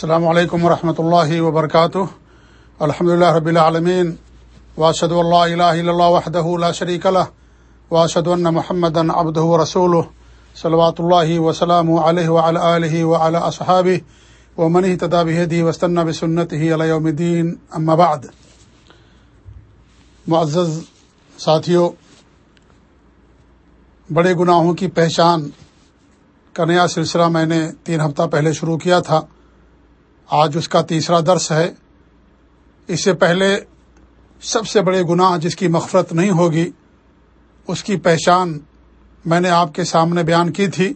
السلام علیکم ورحمۃ اللہ وبرکاتہ۔ الحمد اللہ رب العالمین۔ واشد اللہ الہ اللہ وحدہ لا شریک له واشد ان محمد عبدہ رسول صلوات اللہ وسلام علیہ وعلى آلہ وعلى اصحابہ۔ ومن اهتدى بهديه واستنى بسنته الى يوم الدين اما بعد۔ معزز ساتھیو، بڑے گناہوں کی پہچان کا نیا سلسلہ میں نے تین ہفتہ پہلے شروع کیا تھا۔ آج اس کا تیسرا درس ہے۔ اس سے پہلے سب سے بڑے گناہ جس کی مغفرت نہیں ہوگی، اس کی پہچان میں نے آپ کے سامنے بیان کی تھی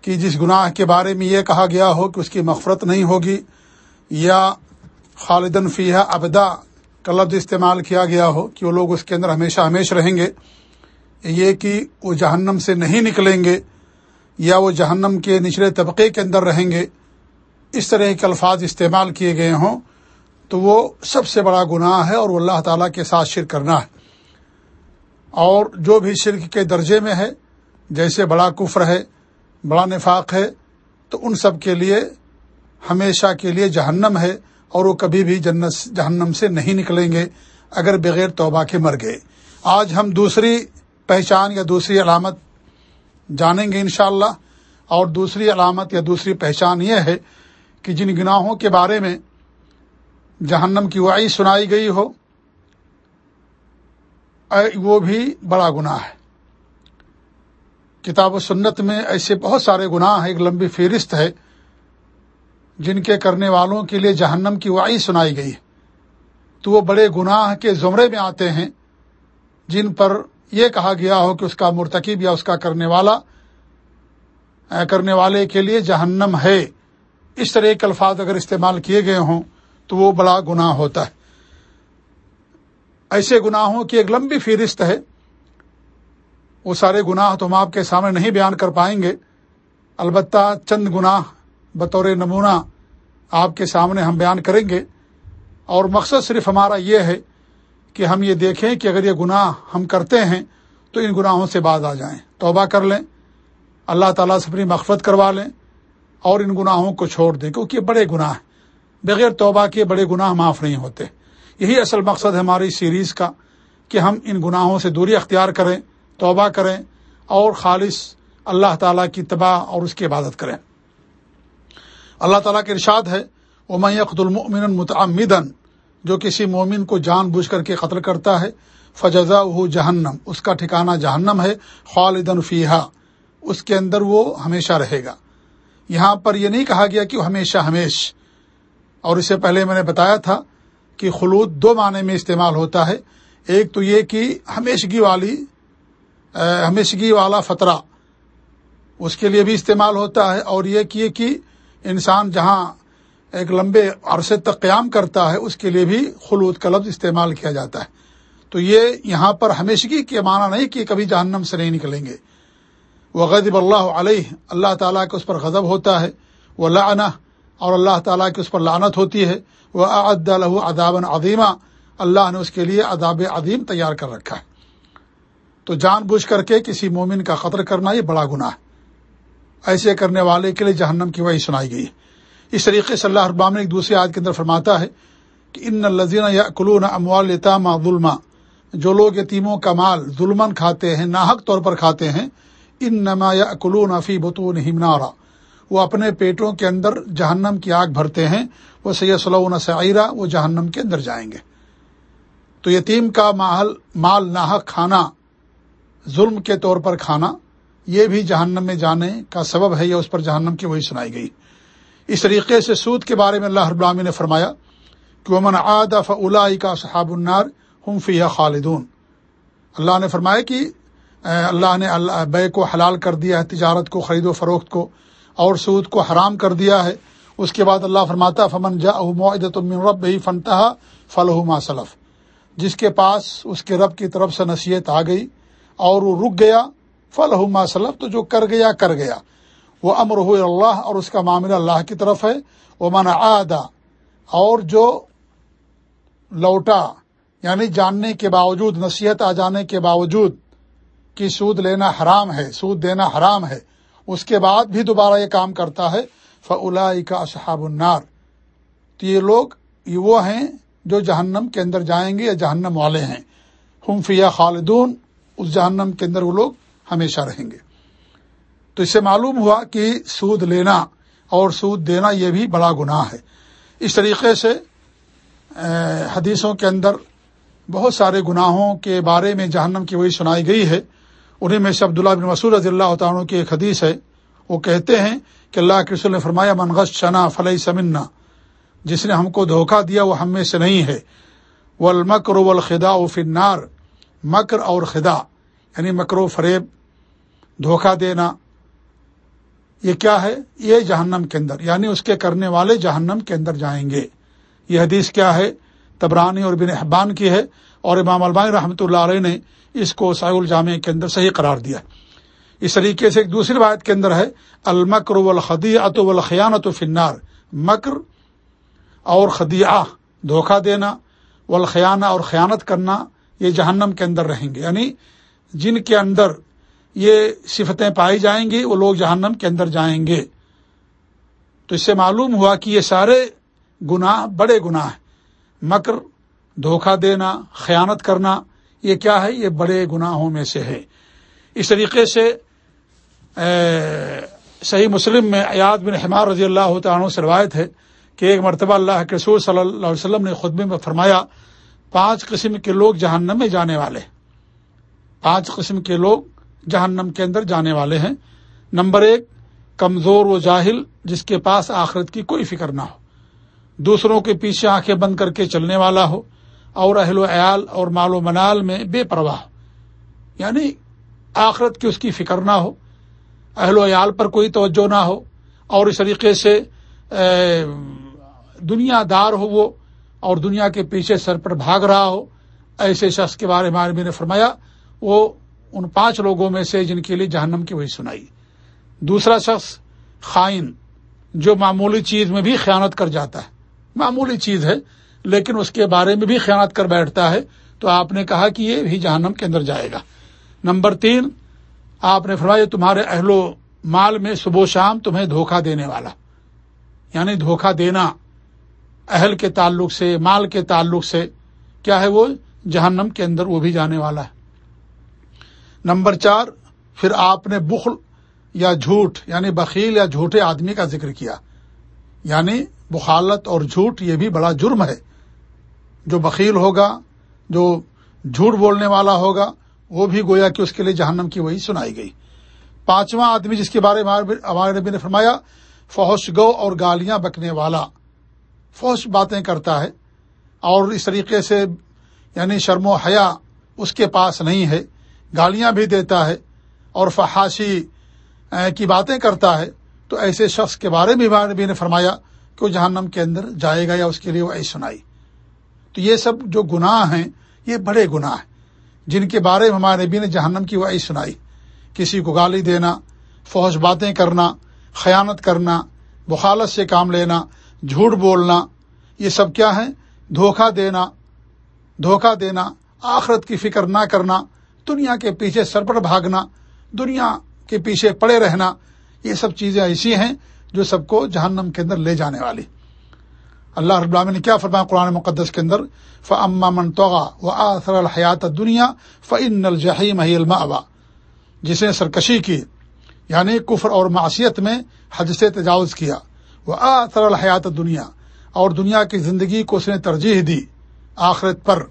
کہ جس گناہ کے بارے میں یہ کہا گیا ہو کہ اس کی مغفرت نہیں ہوگی یا خالدن فیہ ابدا کا لفظ استعمال کیا گیا ہو کہ وہ لوگ اس کے اندر ہمیشہ ہمیشہ رہیں گے، یہ کہ وہ جہنم سے نہیں نکلیں گے یا وہ جہنم کے نچلے طبقے کے اندر رہیں گے۔ اس طرح کے الفاظ استعمال کیے گئے ہوں تو وہ سب سے بڑا گناہ ہے اور وہ اللہ تعالیٰ کے ساتھ شرک کرنا ہے۔ اور جو بھی شرک کے درجے میں ہے، جیسے بڑا کفر ہے، بڑا نفاق ہے، تو ان سب کے لیے، ہمیشہ کے لیے جہنم ہے اور وہ کبھی بھی جنت، جہنم سے نہیں نکلیں گے اگر بغیر توبہ کے مر گئے۔ آج ہم دوسری پہچان یا دوسری علامت جانیں گے انشاءاللہ، اور دوسری علامت یا دوسری پہچان یہ ہے کہ جن گناہوں کے بارے میں جہنم کی وعی سنائی گئی ہو وہ بھی بڑا گناہ ہے۔ کتاب و سنت میں ایسے بہت سارے گناہ ہیں، ایک لمبی فہرست ہے، جن کے کرنے والوں کے لیے جہنم کی وعی سنائی گئی ہے۔ تو وہ بڑے گناہ کے زمرے میں آتے ہیں، جن پر یہ کہا گیا ہو کہ اس کا مرتکب یا اس کا کرنے والا کرنے والے کے لیے جہنم ہے۔ اس طرح کے الفاظ اگر استعمال کیے گئے ہوں تو وہ بڑا گناہ ہوتا ہے۔ ایسے گناہوں کی ایک لمبی فہرست ہے۔ وہ سارے گناہ تو ہم آپ کے سامنے نہیں بیان کر پائیں گے۔ البتہ چند گناہ بطور نمونہ آپ کے سامنے ہم بیان کریں گے۔ اور مقصد صرف ہمارا یہ ہے کہ ہم یہ دیکھیں کہ اگر یہ گناہ ہم کرتے ہیں تو ان گناہوں سے بعد آ جائیں۔ توبہ کر لیں۔ اللہ تعالیٰ سے اپنی مغفرت کروا لیں۔ اور ان گناہوں کو چھوڑ دیں، کیونکہ یہ بڑے گناہ بغیر توبہ کے بڑے گناہ معاف نہیں ہوتے۔ یہی اصل مقصد ہے ہماری سیریز کا کہ ہم ان گناہوں سے دوری اختیار کریں، توبہ کریں اور خالص اللہ تعالیٰ کی تباہ اور اس کی عبادت کریں۔ اللہ تعالیٰ کے ارشاد ہے وہ میں المن متعمدن جو کسی مومن کو جان بوجھ کر کے قتل کرتا ہے فجزا جہنم اس کا ٹھکانہ جہنم ہے خالدن فیحا اس کے اندر وہ ہمیشہ رہے گا۔ یہاں پر یہ نہیں کہا گیا کہ ہمیشہ ہمیش۔ اور اس سے پہلے میں نے بتایا تھا کہ خلود دو معنی میں استعمال ہوتا ہے۔ ایک تو یہ کہ ہمیشگی والی ہمیشگی والا فطرہ اس کے لیے بھی استعمال ہوتا ہے۔ اور یہ کہ کہ انسان جہاں ایک لمبے عرصے تک قیام کرتا ہے، اس کے لیے بھی خلود کا لفظ استعمال کیا جاتا ہے۔ تو یہ یہاں پر ہمیشگی کے معنی نہیں کہ کبھی جہنم سے نہیں نکلیں گے۔ وہ اللہ علیہ، اللہ تعالیٰ کے اس پر غضب ہوتا ہے وہ لعنہ اور اللہ تعالیٰ کی اس پر لعنت ہوتی ہے وہ عد الح اداب عظیمہ اللہ نے اس کے لیے اداب عظیم تیار کر رکھا ہے۔ تو جان بوجھ کر کے کسی مومن کا قطر کرنا یہ بڑا گناہ ہے۔ ایسے کرنے والے کے لیے جہنم کی وہی سنائی گئی ہے۔ اس طریقے سے اللہ ابام نے ایک دوسرے آج کے اندر فرماتا ہے کہ ان الزین یا کلون اموال لطامہ ظلم جو لوگ یتیموں کا مال ظلم کھاتے ہیں، ناحق طور پر کھاتے ہیں ان نما یا کلون افی بتون ہمنارا وہ اپنے پیٹوں کے اندر جہنم کی آگ بھرتے ہیں، وہ سید صلی سعیرہ وہ جہنم کے اندر جائیں گے۔ تو یتیم کا مال مال ناحق کھانا، ظلم کے طور پر کھانا، یہ بھی جہنم میں جانے کا سبب ہے یا اس پر جہنم کی وہی سنائی گئی۔ اس طریقے سے سود کے بارے میں اللہ ابرامی نے فرمایا کہ امن آد فلا کا صحاب النار ہم فیا خالدون۔ اللہ نے فرمایا کہ اللہ نے اللہ بے کو حلال کر دیا ہے، تجارت کو، خرید و فروخت کو، اور سود کو حرام کر دیا ہے۔ اس کے بعد اللہ فرماتا فمن جا معدت رب ہی فنتا فلح صلف جس کے پاس اس کے رب کی طرف سے نصیحت آ گئی اور وہ رک گیا فلح صلف تو جو کر گیا کر گیا۔ وہ امر ہو اللہ اور اس کا معاملہ اللہ کی طرف ہے۔ وہ من آدا اور جو لوٹا یعنی جاننے کے باوجود، نصیحت آ جانے کے باوجود کہ سود لینا حرام ہے، سود دینا حرام ہے۔ اس کے بعد بھی دوبارہ یہ کام کرتا ہے فلا کا اصحاب النار۔ تو یہ لوگ یہ وہ ہیں جو جہنم کے اندر جائیں گے یا جہنم والے ہیں۔ ہم فیا خالدون، اس جہنم کے اندر وہ لوگ ہمیشہ رہیں گے۔ تو اس سے معلوم ہوا کہ سود لینا اور سود دینا یہ بھی بڑا گناہ ہے۔ اس طریقے سے حدیثوں کے اندر بہت سارے گناہوں کے بارے میں جہنم کی وہی سنائی گئی ہے۔ انہیں میں سے عبداللہ بن مسور رضی اللہ تعالیٰ کی ایک حدیث ہے۔ وہ کہتے ہیں کہ اللہ کے رسول نے فرمایا منغش شنا فلئی سمنا جس نے ہم کو دھوکہ دیا، وہ ہم میں سے نہیں ہے۔ وہ المکر و الخدا و فنار مکر اور خدا یعنی مکر و فریب، دھوکہ دینا۔ یہ کیا ہے؟ یہ جہنم کے اندر یعنی اس کے کرنے والے جہنم کے اندر جائیں گے۔ یہ حدیث کیا ہے؟ تبرانی اور بن احبان کی ہے اور امام البانی رحمۃ اللہ علیہ نے اس کو سائے الجامع کے اندر صحیح قرار دیا اس طریقے سے ایک دوسری بات کے اندر ہے، المکر والخدی ات الخیانت و فنار مکر اور خدیہ دھوکہ دینا، والخیانہ اور خیانت کرنا، یہ جہنم کے اندر رہیں گے۔ یعنی جن کے اندر یہ صفتیں پائی جائیں گی، وہ لوگ جہنم کے اندر جائیں گے۔ تو اس سے معلوم ہوا کہ یہ سارے گناہ، بڑے گناہ ہیں۔ مکر، دھوکہ دینا، خیانت کرنا، یہ کیا ہے؟ یہ بڑے گناہوں میں سے ہے۔ اس طریقے سے صحیح مسلم میں ایاد بن حمار رضی اللہ تعالیٰ سے روایت ہے کہ ایک مرتبہ اللہ کے رسول صلی اللہ علیہ وسلم نے خطبے میں فرمایا، پانچ قسم کے لوگ جہنم میں جانے والے۔ پانچ قسم کے لوگ جہنم کے اندر جانے والے ہیں۔ نمبر ایک، کمزور و جاہل، جس کے پاس آخرت کی کوئی فکر نہ ہو۔ دوسروں کے پیچھے آنکھیں بند کر کے چلنے والا ہو اور اہل و عیال اور مال و منال میں بے پرواہ یعنی آخرت کی اس کی فکر نہ ہو، اہل و عیال پر کوئی توجہ نہ ہو اور اس طریقے سے دنیا دار ہو وہ اور دنیا کے پیچھے سر پر بھاگ رہا ہو۔ ایسے شخص کے بارے میں نے فرمایا، وہ ان پانچ لوگوں میں سے جن کے لیے جہنم کی وہی سنائی۔ دوسرا شخص خائن، جو معمولی چیز میں بھی خیانت کر جاتا ہے۔ معمولی چیز ہے، لیکن اس کے بارے میں بھی خیانت کر بیٹھتا ہے۔ تو آپ نے کہا کہ یہ بھی جہنم کے اندر جائے گا۔ نمبر تین، آپ نے فرمایا تمہارے اہل و مال میں صبح و شام تمہیں دھوکہ دینے والا۔ یعنی دھوکہ دینا اہل کے تعلق سے، مال کے تعلق سے، کیا ہے وہ؟ جہنم کے اندر وہ بھی جانے والا ہے۔ نمبر چار، پھر آپ نے بخل یا جھوٹ یعنی بخیل یا جھوٹے آدمی کا ذکر کیا۔ یعنی بخالت اور جھوٹ یہ بھی بڑا جرم ہے۔ جو بخیل ہوگا، جو جھوٹ بولنے والا ہوگا، وہ بھی گویا کہ اس کے لیے جہنم کی وہی سنائی گئی۔ پانچواں آدمی جس کے بارے میں ہمارے نبی نے فرمایا فوش گو اور گالیاں بکنے والا۔ فوش باتیں کرتا ہے اور اس طریقے سے یعنی شرم و حیا اس کے پاس نہیں ہے۔ گالیاں بھی دیتا ہے اور فحاشی کی باتیں کرتا ہے۔ تو ایسے شخص کے بارے میں نبی نے فرمایا کہ وہ جہنم کے اندر جائے گا یا اس کے لیے وہ ایسی سنائی۔ تو یہ سب جو گناہ ہیں، یہ بڑے گناہ ہیں۔ جن کے بارے میں ہمارے نبی نے جہنم کی وہ ایسی سنائی۔ کسی کو گالی دینا، فوج باتیں کرنا، خیانت کرنا، بخالت سے کام لینا، جھوٹ بولنا، یہ سب کیا ہے دھوکہ دینا دھوکہ دینا، آخرت کی فکر نہ کرنا، دنیا کے پیچھے سر پر بھاگنا، دنیا کے پیچھے پڑے رہنا، یہ سب چیزیں ایسی ہیں جو سب کو جہنم کے اندر لے جانے والی۔ اللہ رب العالمین نے کیا فرمایا قرآن مقدس کے اندر؟ فما من توغا و آثر الحیات دنیا فعن الجحیم الما جس نے سرکشی کی یعنی کفر اور معاشیت میں حج سے تجاوز کیا۔ وہ آثر الحیات دنیا اور دنیا کی زندگی کو اس نے ترجیح دی آخرت پر۔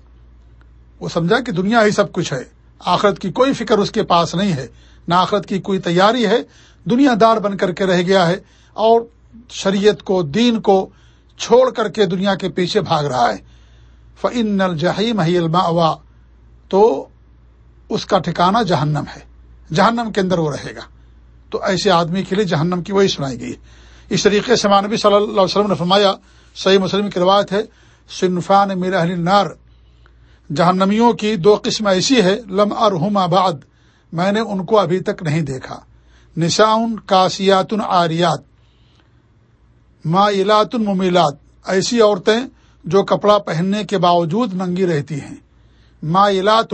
وہ سمجھا کہ دنیا ہی سب کچھ ہے، آخرت کی کوئی فکر اس کے پاس نہیں ہے، نہ آخرت کی کوئی تیاری ہے، دنیا دار بن کر کے رہ گیا ہے۔ اور شریعت کو، دین کو چھوڑ کر کے دنیا کے پیچھے بھاگ رہا ہے۔ فعن الجحیم ہی الما تو اس کا ٹھکانہ جہنم ہے۔ جہنم کے اندر وہ رہے گا۔ تو ایسے آدمی کے لیے جہنم کی وہی سنائی گئی۔ اس طریقے سے مانبی صلی اللہ علیہ وسلم نے فرمایا، صحیح مسلم کی روایت ہے، صنفان میر نار جہنمیوں کی دو قسم ایسی ہے لم ارحم آباد میں نے ان کو ابھی تک نہیں دیکھا۔ نشاؤن کاسیات آریات۔ مائلات ممیلات، ایسی عورتیں جو کپڑا پہننے کے باوجود ننگی رہتی ہیں۔ مائلات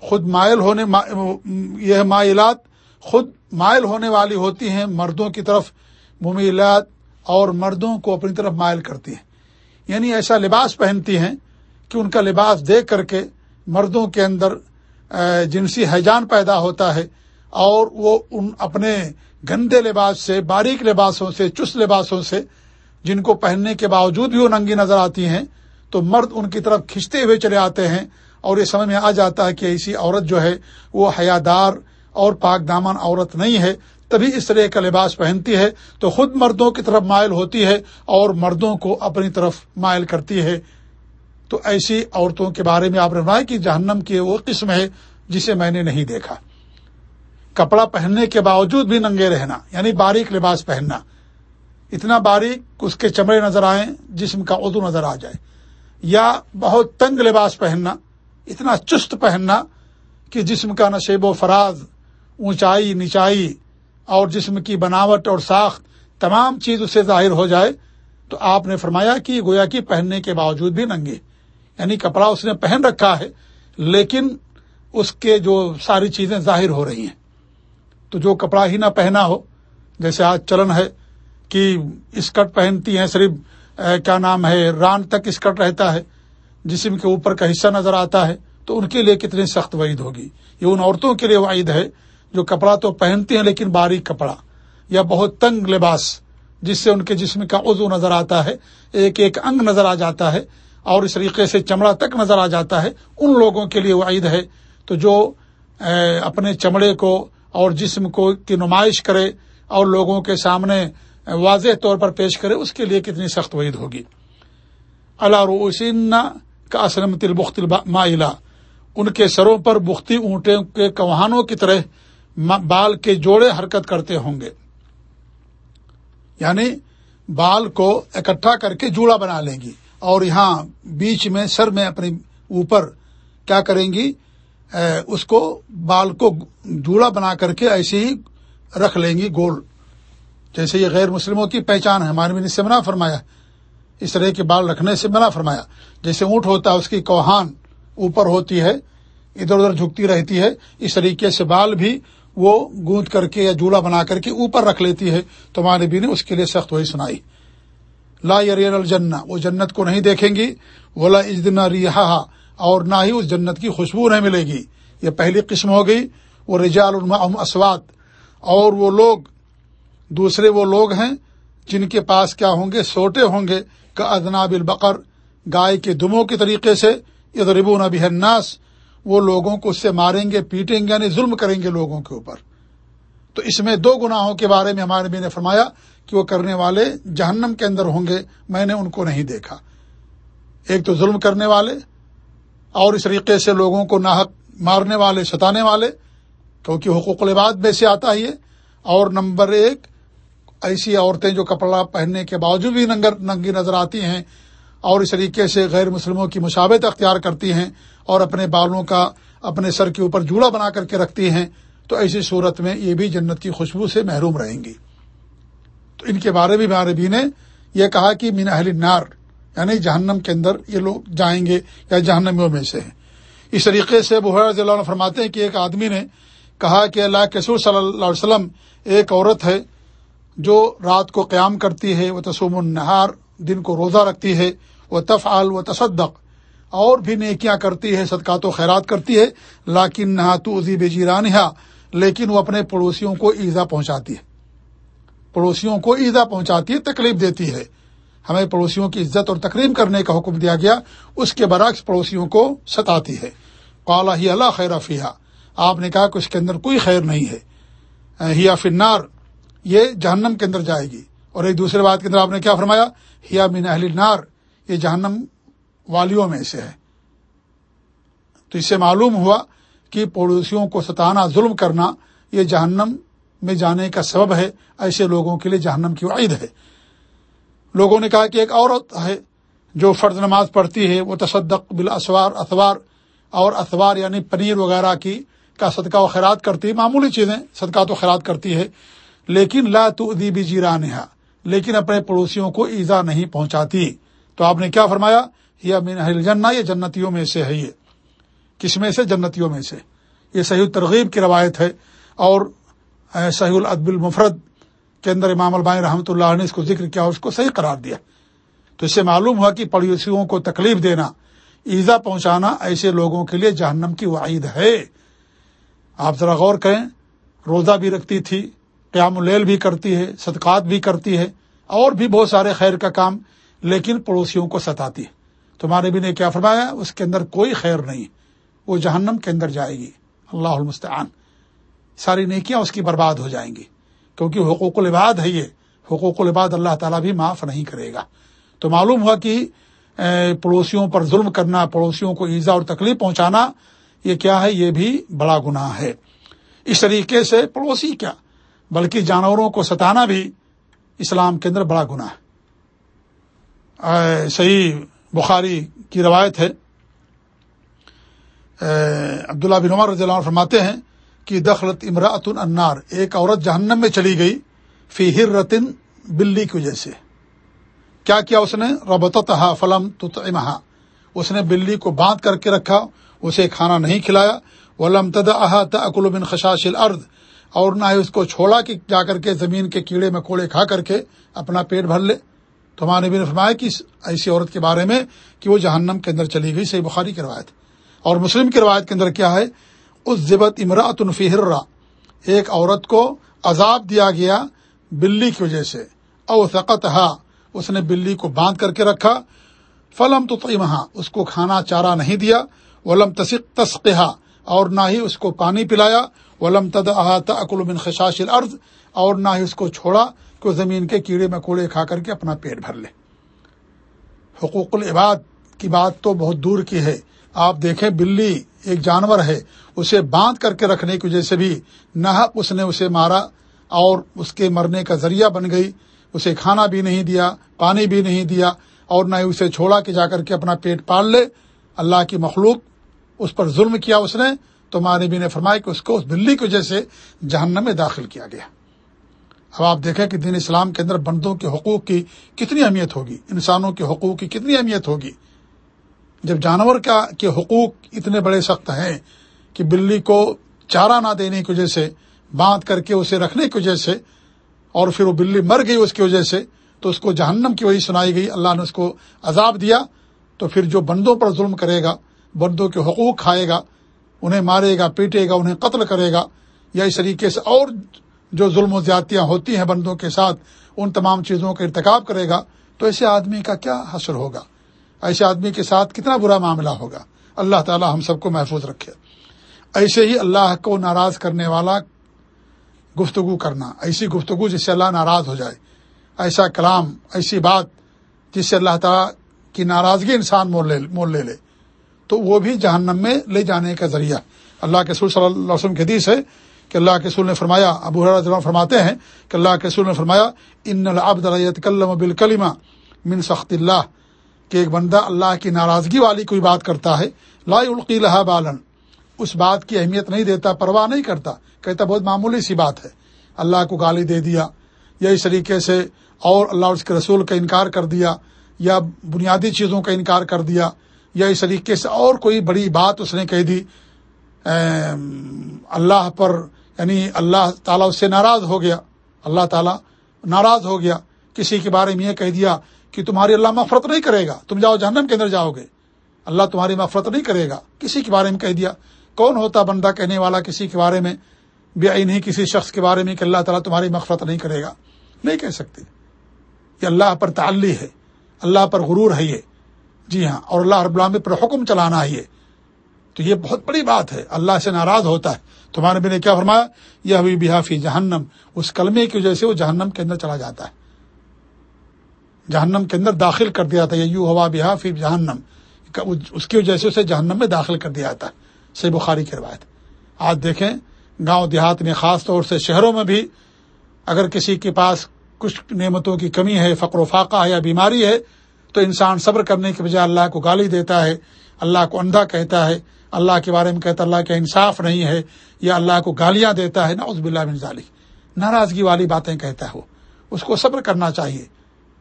خود مائل ہونے یہ مائلات خود مائل ہونے والی ہوتی ہیں، مردوں کی طرف ممیلات اور مردوں کو اپنی طرف مائل کرتی ہیں۔ یعنی ایسا لباس پہنتی ہیں کہ ان کا لباس دیکھ کر کے مردوں کے اندر جنسی حیجان پیدا ہوتا ہے اور وہ ان اپنے گندے لباس سے، باریک لباسوں سے، چست لباسوں سے، جن کو پہننے کے باوجود بھی وہ ننگی نظر آتی ہیں، تو مرد ان کی طرف کھنچتے ہوئے چلے آتے ہیں اور یہ سمجھ میں آ جاتا ہے کہ ایسی عورت جو ہے، وہ حیادار اور پاک دامن عورت نہیں ہے۔ تبھی اس طرح کا لباس پہنتی ہے تو خود مردوں کی طرف مائل ہوتی ہے اور مردوں کو اپنی طرف مائل کرتی ہے۔ تو ایسی عورتوں کے بارے میں آپ نے بنایا کہ جہنم کی وہ قسم ہے جسے میں نے نہیں دیکھا۔ کپڑا پہننے کے باوجود بھی ننگے رہنا یعنی باریک لباس پہننا۔ اتنا باریک اس کے چمڑے نظر آئیں، جسم کا ادو نظر آ جائے۔ یا بہت تنگ لباس پہننا، اتنا چست پہننا کہ جسم کا نشیب و فراز، اونچائی، نچائی اور جسم کی بناوٹ اور ساخت تمام چیز اسے ظاہر ہو جائے۔ تو آپ نے فرمایا کہ گویا کی پہننے کے باوجود بھی ننگے۔ یعنی کپڑا اس نے پہن رکھا ہے، لیکن اس کے جو ساری چیزیں ظاہر ہو رہی ہیں۔ تو جو کپڑا ہی نہ پہنا ہو، جیسے آج چلن ہے کہ اسکرٹ پہنتی ہیں صرف کیا نام ہے، ران تک اسکرٹ رہتا ہے، جسم کے اوپر کا حصہ نظر آتا ہے، تو ان کے لیے کتنی سخت وعید ہوگی۔ یہ ان عورتوں کے لیے وعید ہے جو کپڑا تو پہنتی ہیں لیکن باریک کپڑا یا بہت تنگ لباس، جس سے ان کے جسم کا عضو نظر آتا ہے، ایک ایک انگ نظر آ جاتا ہے اور اس طریقے سے چمڑا تک نظر آ جاتا ہے، ان لوگوں کے لیے وعید ہے۔ تو جو اپنے چمڑے کو اور جسم کو کی نمائش کرے اور لوگوں کے سامنے واضح طور پر پیش کرے، اس کے لیے کتنی سخت وعید ہوگی۔ اللہ روسین کا اسلم تل بخت ان کے سروں پر بختی اونٹوں کے کوہانوں کی طرح بال کے جوڑے حرکت کرتے ہوں گے۔ یعنی بال کو اکٹھا کر کے جوڑا بنا لیں گی۔ اور یہاں بیچ میں، سر میں اپنے اوپر کیا کریں گی؟ اس کو بال کو جوڑا بنا کر کے ایسے ہی رکھ لیں گی گول۔ جیسے یہ غیر مسلموں کی پہچان ہے ہمارے نے سے منع فرمایا۔ اس طرح کے بال رکھنے سے منع فرمایا۔ جیسے اونٹ ہوتا ہے، اس کی کوہان اوپر ہوتی ہے، ادھر ادھر جھکتی رہتی ہے، اس طریقے سے بال بھی وہ گوند کر کے یا جوڑا بنا کر کے اوپر رکھ لیتی ہے۔ تو ہمارے بھی نے اس کے لیے سخت وہی سنائی۔ لا یر الجنہ، وہ جنت کو نہیں دیکھیں گی۔ ولا اجدنا ریحا اور نہ ہی اس جنت کی خوشبو نہیں ملے گی۔ یہ پہلی قسم ہو گئی۔ وہ رجال اسوات۔ اور وہ لوگ، دوسرے وہ لوگ ہیں جن کے پاس کیا ہوں گے؟ سوٹے ہوں گے۔ کا ادناب البقر، گائے کے دموں کے طریقے سے۔ ادربون ابھی الناس۔ وہ لوگوں کو اس سے ماریں گے، پیٹیں گے یعنی ظلم کریں گے لوگوں کے اوپر۔ تو اس میں دو گناہوں کے بارے میں ہمارے بھی نے فرمایا کہ وہ کرنے والے جہنم کے اندر ہوں گے۔ میں نے ان کو نہیں دیکھا۔ ایک تو ظلم کرنے والے اور اس طریقے سے لوگوں کو ناحق مارنے والے، ستانے والے، کیونکہ حقوق العباد میں سے آتا ہی ہے۔ اور نمبر ایک، ایسی عورتیں جو کپڑا پہننے کے باوجود بھی ننگر ننگی نظر آتی ہیں اور اس طریقے سے غیر مسلموں کی مشابت اختیار کرتی ہیں اور اپنے بالوں کا اپنے سر کے اوپر جوڑا بنا کر کے رکھتی ہیں، تو ایسی صورت میں یہ بھی جنت کی خوشبو سے محروم رہیں گی۔ تو ان کے بارے میں ہمارے نے یہ کہا کہ مین اہل نار یعنی جہنم کے اندر یہ لوگ جائیں گے یا جہنمیوں میں سے۔ ہیں اس طریقے سے رضی اللہ عنہ فرماتے ہیں کہ ایک آدمی نے کہا کہ اللہ کے سور صلی اللہ علیہ وسلم ایک عورت ہے جو رات کو قیام کرتی ہے، وہ تسوم النہار، دن کو روزہ رکھتی ہے، وہ تفعال و تصدق۔ اور بھی نیکیاں کرتی ہے، صدقات و خیرات کرتی ہے لاکن نہا تو ازیب جیرانہ لیکن وہ اپنے پڑوسیوں کو ایزا پہنچاتی ہے۔ پڑوسیوں کو ایزا پہنچاتی ہے، تکلیف دیتی ہے۔ ہمیں پڑوسیوں کی عزت اور تقریب کرنے کا حکم دیا گیا، اس کے برعکس پڑوسیوں کو ستاتی ہے۔ قالا ہی اللہ خیر افیہ آپ نے کہا کہ اس کے اندر کوئی خیر نہیں ہے۔ ہیا فنار یہ جہنم کے اندر جائے گی۔ اور ایک دوسرے بات کے اندر آپ نے کیا فرمایا؟ ہیا من اہل نار یہ جہنم والیوں میں سے ہے۔ تو اس سے معلوم ہوا کہ پڑوسیوں کو ستانا، ظلم کرنا، یہ جہنم میں جانے کا سبب ہے۔ ایسے لوگوں کے لیے جہنم کی وعید ہے۔ لوگوں نے کہا کہ ایک عورت ہے جو فرض نماز پڑھتی ہے، وہ تصدق بالاسوار اخبار اور اخبار یعنی پنیر وغیرہ کی کا صدقہ و خیرات کرتی ہے۔ معمولی چیزیں صدقہ تو خیرات کرتی ہے، لیکن لا تو ادیبی جیران لیکن اپنے پڑوسیوں کو ایزا نہیں پہنچاتی۔ تو آپ نے کیا فرمایا؟ یہ امین جنا یہ جنتیوں میں سے ہے یہ۔ کس میں سے؟ جنتیوں میں سے۔ یہ صحیح ترغیب کی روایت ہے اور صحیح العدب المفرد کے اندر امام البائی رحمۃ اللہ نے اس کو ذکر کیا اس کو صحیح قرار دیا۔ تو اس سے معلوم ہوا کہ پڑوسیوں کو تکلیف دینا، ایزا پہنچانا ایسے لوگوں کے لیے جہنم کی وعید ہے۔ آپ ذرا غور کریں، روزہ بھی رکھتی تھی، قیام اللیل بھی کرتی ہے، صدقات بھی کرتی ہے، اور بھی بہت سارے خیر کا کام، لیکن پڑوسیوں کو ستاتی ہے۔ تمہارے بھی نے کیا فرمایا؟ اس کے اندر کوئی خیر نہیں، وہ جہنم کے اندر جائے گی۔ اللہ المستعان۔ ساری نیکیاں اس کی برباد ہو جائیں گی۔ کیونکہ حقوق العباد ہے یہ، حقوق العباد اللہ تعالیٰ بھی معاف نہیں کرے گا۔ تو معلوم ہوا کہ پڑوسیوں پر ظلم کرنا، پڑوسیوں کو ایزا اور تکلیف پہنچانا، یہ کیا ہے؟ یہ بھی بڑا گناہ ہے۔ اس طریقے سے پڑوسی کیا؟ بلکہ جانوروں کو ستانا بھی اسلام کے اندر بڑا گناہ ہے۔ صحیح بخاری کی روایت ہے۔ عبداللہ بن عمر رضی اللہ عنہ فرماتے ہیں کہ دخلت امراۃ النار، ایک عورت جہنم میں چلی گئی فی ہر رتن بلی کی وجہ سے۔ کیا کیا اس نے؟ ربت فلم تطعمها اس نے بلی کو باندھ کر کے رکھا، اسے کھانا نہیں کھلایا۔ ولم تدعها تاكل من خشاش الارض۔ اور نہ ہی اس کو چھوڑا کہ جا کر کے زمین کے کیڑے مکوڑے کھا کر کے اپنا پیٹ بھر لے۔ تو ہمارے بھی نے فرمایا کہ ایسی عورت کے بارے میں کہ وہ جہنم کے اندر چلی گئی، صحیح بخاری کی روایت۔ اور مسلم کی روایت کے اندر کیا ہے؟ اس ضبط امراۃ الفہرا ایک عورت کو عذاب دیا گیا بلی کی وجہ سے۔ او ثقت اس نے بلی کو باندھ کر کے رکھا۔ فلم تو اس کو کھانا چارہ نہیں دیا۔ ولم تصق تسقہ اور نہ ہی اس کو پانی پلایا۔ ولم تد احاطہ اکل خشاش الارض۔ اور نہ ہی اس کو چھوڑا کہ زمین کے کیڑے مکوڑے کھا کر کے اپنا پیٹ بھر لے۔ حقوق العباد کی بات تو بہت دور کی ہے۔ آپ دیکھیں بلی ایک جانور ہے، اسے باندھ کر کے رکھنے کی وجہ سے بھی نہ اس نے اسے مارا اور اس کے مرنے کا ذریعہ بن گئی۔ اسے کھانا بھی نہیں دیا، پانی بھی نہیں دیا اور نہ ہی اسے چھوڑا کہ جا کر کے اپنا پیٹ پال لے۔ اللہ کی مخلوق اس پر ظلم کیا اس نے۔ تو ماں نبی نے فرمایا کہ اس کو اس بلی کی وجہ سے جہنم میں داخل کیا گیا۔ اب آپ دیکھیں کہ دین اسلام کے اندر بندوں کے حقوق کی کتنی اہمیت ہوگی، انسانوں کے حقوق کی کتنی اہمیت ہوگی۔ جب جانور کا کے حقوق اتنے بڑے سخت ہیں کہ بلی کو چارہ نہ دینے کی وجہ سے، باندھ کر کے اسے رکھنے کی وجہ سے، اور پھر وہ بلی مر گئی اس کی وجہ سے، تو اس کو جہنم کی وجہ سنائی گئی، اللہ نے اس کو عذاب دیا، تو پھر جو بندوں پر ظلم کرے گا، بندوں کے حقوق کھائے گا، انہیں مارے گا، پیٹے گا، انہیں قتل کرے گا، یا اس طریقے سے اور جو ظلم و زیادتیاں ہوتی ہیں بندوں کے ساتھ، ان تمام چیزوں کا ارتکاب کرے گا، تو ایسے آدمی کا کیا حسر ہوگا؟ ایسے آدمی کے ساتھ کتنا برا معاملہ ہوگا؟ اللہ تعالی ہم سب کو محفوظ رکھے۔ ایسے ہی اللہ کو ناراض کرنے والا گفتگو کرنا، ایسی گفتگو جس سے اللہ ناراض ہو جائے۔ ایسا کلام، ایسی بات جس سے اللہ تعالیٰ کی ناراضگی انسان مول لے مول لے لے۔ تو وہ بھی جہنم میں لے جانے کا ذریعہ۔ اللہ کے سور صلی اللہ علیہ وسلم کے حدیث ہے کہ اللہ کے سول نے فرمایا، ابو حرا فرماتے ہیں کہ اللہ کے سول نے فرمایا، ان العبد کلم بالکلمہ من سخت اللہ کہ ایک بندہ اللہ کی ناراضگی والی کوئی بات کرتا ہے، لا القی لہا بالن، اس بات کی اہمیت نہیں دیتا، پرواہ نہیں کرتا، کہتا بہت معمولی سی بات ہے۔ اللہ کو گالی دے دیا، یا اس طریقے سے اور اللہ اس کے رسول کا انکار کر دیا، یا بنیادی چیزوں کا انکار کر دیا، یا اس طریقے سے اور کوئی بڑی بات اس نے کہہ دی۔ اللہ پر یعنی اللہ تعالیٰ اس سے ناراض ہو گیا۔ اللہ تعالیٰ ناراض ہو گیا، کسی کے بارے میں یہ کہہ دیا کہ تمہاری اللہ مفرت نہیں کرے گا۔ تم جاؤ جہنم کے اندر جاؤ گے۔ اللہ تمہاری مفرت نہیں کرے گا۔ کسی کے بارے میں کہہ دیا۔ کون ہوتا بندہ کہنے والا کسی کے بارے میں؟ بے نہیں کسی شخص کے بارے میں کہ اللہ تعالیٰ تمہاری مفرت نہیں کرے گا۔ نہیں کہہ سکتے۔ یہ اللہ پر تعلی ہے۔ اللہ پر غرور ہے یہ۔ جی ہاں اور اللہ رب العالمین پر حکم چلانا ہے یہ۔ تو یہ بہت بڑی بات ہے۔ اللہ سے ناراض ہوتا ہے۔ تمہارے بھی نے کیا فرمایا؟ یہ ابھی بحافی جہنم۔ اس کلمے کی وجہ سے وہ جہنم کے اندر چلا جاتا ہے۔ جہنم کے اندر داخل کر دیا جاتا ہے یو ہوا بحافی جہنم۔ اس کی وجہ سے اسے جہنم میں داخل کر دیا جاتا ہے سی بخاری کی روایت۔ آج دیکھیں، گاؤں دیہات میں خاص طور سے شہروں میں بھی اگر کسی کے پاس کچھ نعمتوں کی کمی ہے، فقر و فاقہ ہے یا بیماری ہے، تو انسان صبر کرنے کے بجائے اللہ کو گالی دیتا ہے، اللہ کو اندھا کہتا ہے، اللہ کے بارے میں کہتا اللہ کا انصاف نہیں ہے، یا اللہ کو گالیاں دیتا ہے نا اس بلّہ ظالی ناراضگی والی باتیں کہتا ہے وہ۔ اس کو صبر کرنا چاہیے۔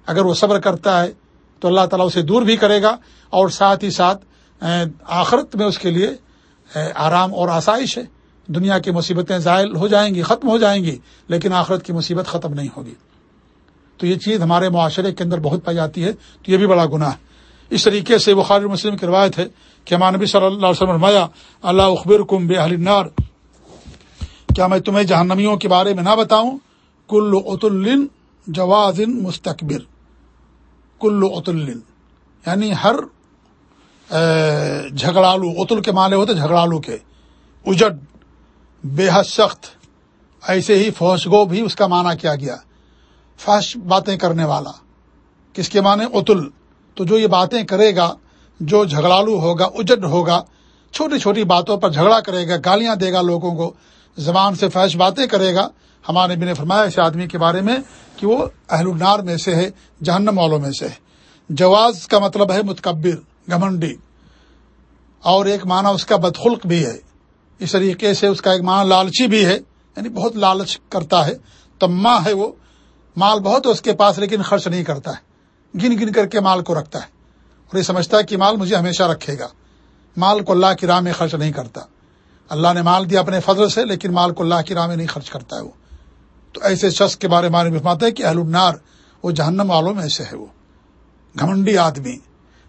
اگر وہ صبر کرتا ہے تو اللہ تعالیٰ اسے دور بھی کرے گا اور ساتھ ہی ساتھ آخرت میں اس کے لیے آرام اور آسائش ہے۔ دنیا کی مصیبتیں زائل ہو جائیں گی، ختم ہو جائیں گی، لیکن آخرت کی مصیبت ختم نہیں ہوگی۔ تو یہ چیز ہمارے معاشرے کے اندر بہت پائی جاتی ہے، تو یہ بھی بڑا گناہ ہے۔ اس طریقے سے بخار مسلم کی روایت ہے کہ ہمارے نبی صلی اللہ علیہ وسلم اللہ اخبر کم بے نار کیا میں تمہیں جہنمیوں کے بارے میں نہ بتاؤں؟ کل ات الن جوازن مستقبر کل ات یعنی ہر جھگڑالو اتل کے معنی ہوتے جھگڑالو کے۔ اجڈ بے حد سخت، ایسے ہی فوش گو بھی اس کا معنی کیا گیا۔ فحش باتیں کرنے والا۔ کس کے معنی؟ اتل تو جو یہ باتیں کرے گا، جو جھگڑالو ہوگا اجڈ ہوگا، چھوٹی چھوٹی باتوں پر جھگڑا کرے گا، گالیاں دے گا لوگوں کو، زبان سے فحش باتیں کرے گا ہمارے بھی نے فرمایا اس آدمی کے بارے میں کہ وہ اہل النار میں سے ہے، جہنم والوں میں سے ہے۔ جواز کا مطلب ہے متکبر گمنڈی اور ایک معنی اس کا بدخلق بھی ہے۔ اس طریقے سے اس کا ایک معنی لالچی بھی ہے یعنی بہت لالچ کرتا ہے۔ تما ہے وہ، مال بہت ہے اس کے پاس لیکن خرچ نہیں کرتا ہے۔ گن گن کر کے مال کو رکھتا ہے۔ اور یہ سمجھتا ہے کہ مال مجھے ہمیشہ رکھے گا۔ مال کو اللہ کی راہ میں خرچ نہیں کرتا۔ اللہ نے مال دیا اپنے فضل سے، لیکن مال کو اللہ کی راہ میں نہیں خرچ کرتا ہے وہ۔ تو ایسے شخص کے بارے میں بفماتے ہیں کہ اہل النار، وہ جہنم والوں میں سے ہے وہ۔ گھمنڈی آدمی،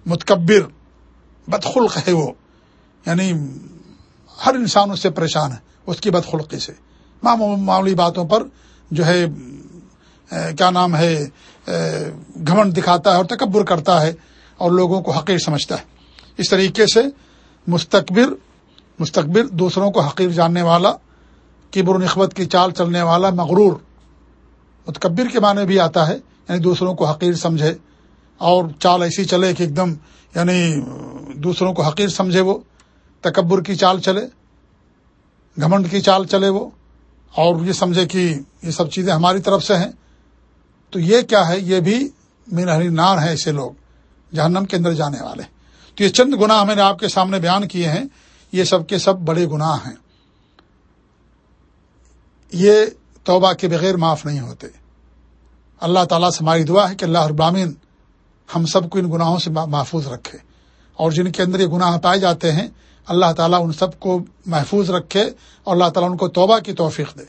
متکبر، بدخلق ہے وہ۔ یعنی ہر انسان اس سے پریشان ہے، اس کی بدخلقی سے۔ معمولی باتوں پر جو ہے کیا نام ہے گھمنڈ دکھاتا ہے اور تکبر کرتا ہے اور لوگوں کو حقیر سمجھتا ہے۔ اس طریقے سے مستقبر مستقبر دوسروں کو حقیر جاننے والا کبر و کی چال چلنے والا مغرور، متکبر کے معنی بھی آتا ہے یعنی دوسروں کو حقیر سمجھے، اور چال ایسی چلے کہ ایک دم یعنی دوسروں کو حقیر سمجھے وہ، تکبر کی چال چلے، گھمنڈ کی چال چلے وہ، اور یہ سمجھے کہ یہ سب چیزیں ہماری طرف سے ہیں۔ تو یہ کیا ہے؟ یہ بھی میرا ہری نار ہے ایسے لوگ، جہنم کے اندر جانے والے۔ تو یہ چند گناہ میں نے آپ کے سامنے بیان کیے ہیں، یہ سب کے سب بڑے گناہ ہیں۔ یہ توبہ کے بغیر معاف نہیں ہوتے۔ اللہ تعالیٰ سے ہماری دعا ہے کہ اللہ ابرامین ہم سب کو ان گناہوں سے محفوظ رکھے۔ اور جن کے اندر یہ گناہ پائے جاتے ہیں، اللہ تعالیٰ ان سب کو محفوظ رکھے اور اللہ تعالیٰ ان کو توبہ کی توفیق دے۔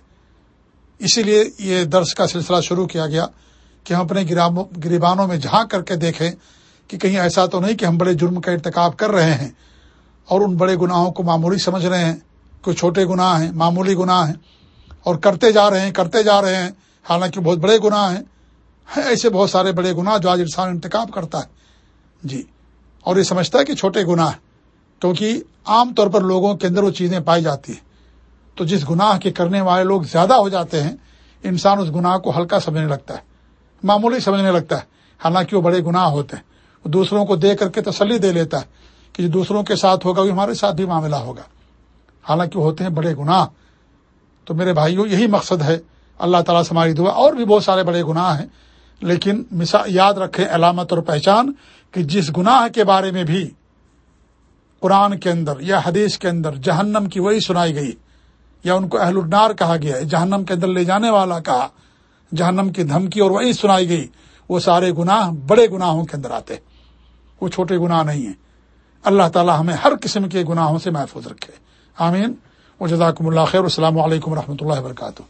اسی لیے یہ درس کا سلسلہ شروع کیا گیا کہ ہم اپنے گریبانوں میں جھانک کر کے دیکھیں کہ کہیں ایسا تو نہیں کہ ہم بڑے جرم کا ارتکاب کر رہے ہیں اور ان بڑے گناہوں کو معمولی سمجھ رہے ہیں۔ کوئی چھوٹے گناہ ہیں، معمولی گناہ ہیں۔ اور کرتے جا رہے ہیں، کرتے جا رہے ہیں۔ حالانکہ بہت بڑے گناہ ہیں۔ ایسے بہت سارے بڑے گناہ جو آج انسان انتخاب کرتا ہے۔ جی۔ اور یہ سمجھتا ہے کہ چھوٹے گناہ کیونکہ عام طور پر لوگوں کے اندر وہ چیزیں پائی جاتی ہیں۔ تو جس گناہ کے کرنے والے لوگ زیادہ ہو جاتے ہیں، انسان اس گناہ کو ہلکا سمجھنے لگتا ہے، معمولی سمجھنے لگتا ہے۔ حالانکہ وہ بڑے گناہ ہوتے ہیں۔ وہ دوسروں کو دے کر کے تسلی دے لیتا ہے کہ جو دوسروں کے ساتھ ہوگا، وہ ہمارے ساتھ بھی معاملہ ہوگا۔ حالانکہ وہ ہوتے ہیں بڑے گناہ۔ تو میرے بھائیوں، یہی مقصد ہے۔ اللہ تعالیٰ سے ہماری دعا، اور بھی بہت سارے بڑے گناہ ہیں۔ لیکن مثال، یاد رکھیں علامت اور پہچان کہ جس گناہ کے بارے میں بھی قرآن کے اندر یا حدیث کے اندر جہنم کی وہی سنائی گئی، یا ان کو اہل النار کہا گیا ہے، جہنم کے اندر لے جانے والا کہا، جہنم کی دھمکی اور وہی سنائی گئی، وہ سارے گناہ بڑے گناہوں کے اندر آتے وہ چھوٹے گناہ نہیں ہیں۔ اللہ تعالی ہمیں ہر قسم کے گناہوں سے محفوظ رکھے۔ آمین۔ و جزاکم اللہ خیر السلام علیکم و رحمۃ اللہ وبرکاتہ